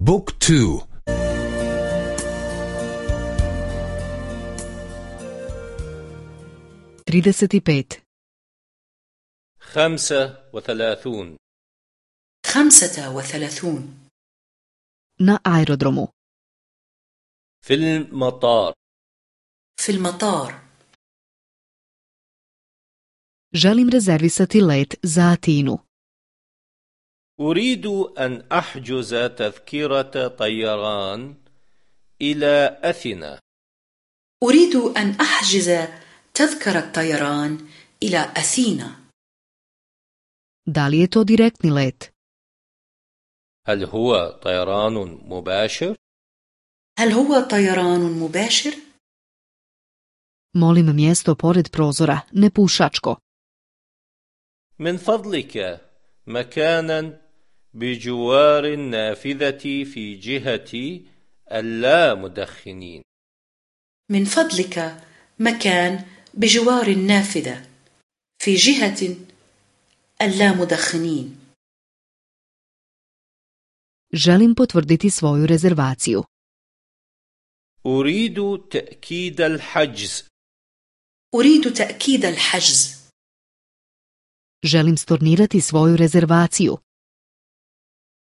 Book two. Trideset i pet خمسة وثلاثون. خمسة وثلاثون. Na aerodromu في المطار. في المطار. Želim rezervisati let za Atinu. أريد أن أحجز تذكرة طيران إلى أثينا أريد أن أحجز تذكرة طيران إلى أثينا da li je to direktni let هل هو طيران مباشر؟ هل هو طيران مباشر؟ molim mjesto pored prozora ne pušačko من فضلك مكانا بجوار النافذة في جهة اللا مدخنين من فضلك مكان بجوار النافذة في جهة اللامدخنين. Želim potvrditi svoju rezervaciju. أريد تأكيد الحجز. أريد تأكيد الحجز. Želim stornirati svoju rezervaciju.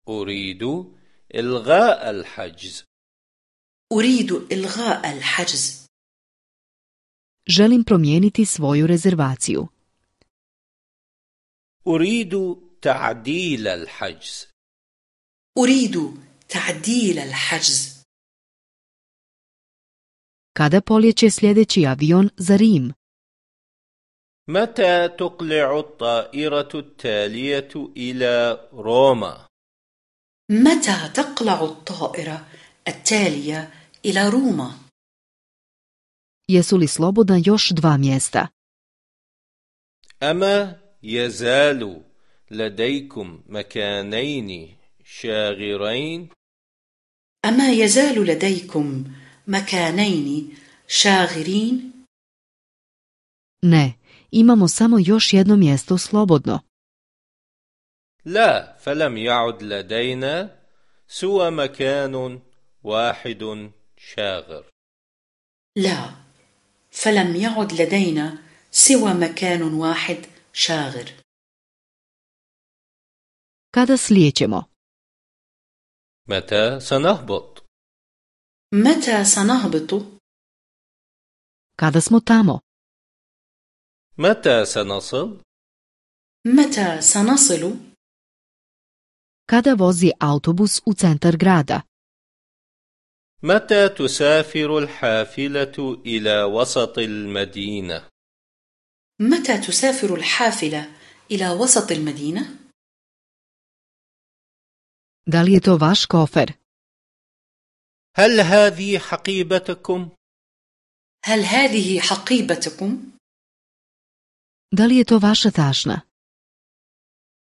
أريد إلغاء الحجز. أريد إلغاء الحجز. Želim promijeniti svoju rezervaciju. أريد تعديل الحجز. أريد تعديل الحجز. Kada poljeće sljedeći avion za Rim? متى تقلع الطائرة التالية إلى روما؟ متى تقلع الطائرة التالية إلى روما؟ jesu li slobodna još dva mjesta أما يزال لديكم مكانين شاغرين؟ أما يزال لديكم مكانين شاغرين؟ ne imamo samo još jedno mjesto slobodno لا فلم يعد لدينا سوى مكان واحد شاغر لا فلم يعد لدينا سوى مكان واحد شاغر kada slijećemo متى سنهبط؟ متى سنهبط؟ kada smo tamo متى سنصل؟ متى سنصل؟ Kada vozi autobus u centar grada متى تسافر الحافلة إلى وسط المدينة؟ متى تسافر الحافلة إلى وسط المدينة؟ da li je to vaš kofer هل هذه حقيبتكم؟ هل هذه حقيبتكم؟ da li je to vaša tašna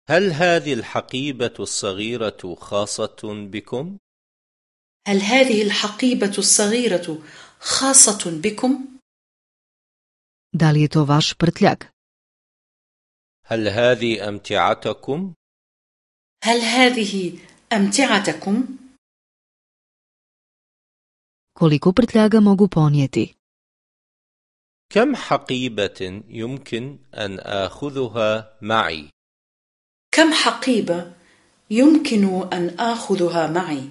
هل هذه الحقيبة الصغيرة خاصة بكم؟ هل هذه الحقيبة الصغيرة خاصة بكم؟ da li je to vaš prtljak هل هذه أمتعتكم؟ هل هذه أمتعتكم؟ koliko prtljaga mogu ponijeti كم حقيبة يمكن أن آخذها معي؟ كم حقيبة يمكن أن آخذها معي؟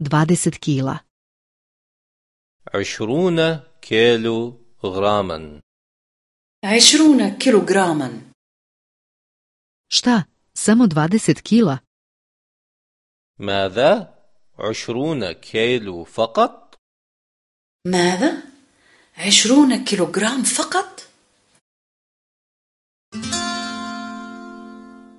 20 kila عشرون كيلو غراما عشرون كيلوغراما šta samo 20 kila ماذا؟ عشرون كيلو فقط؟ ماذا؟ عشرون كيلوغرام فقط؟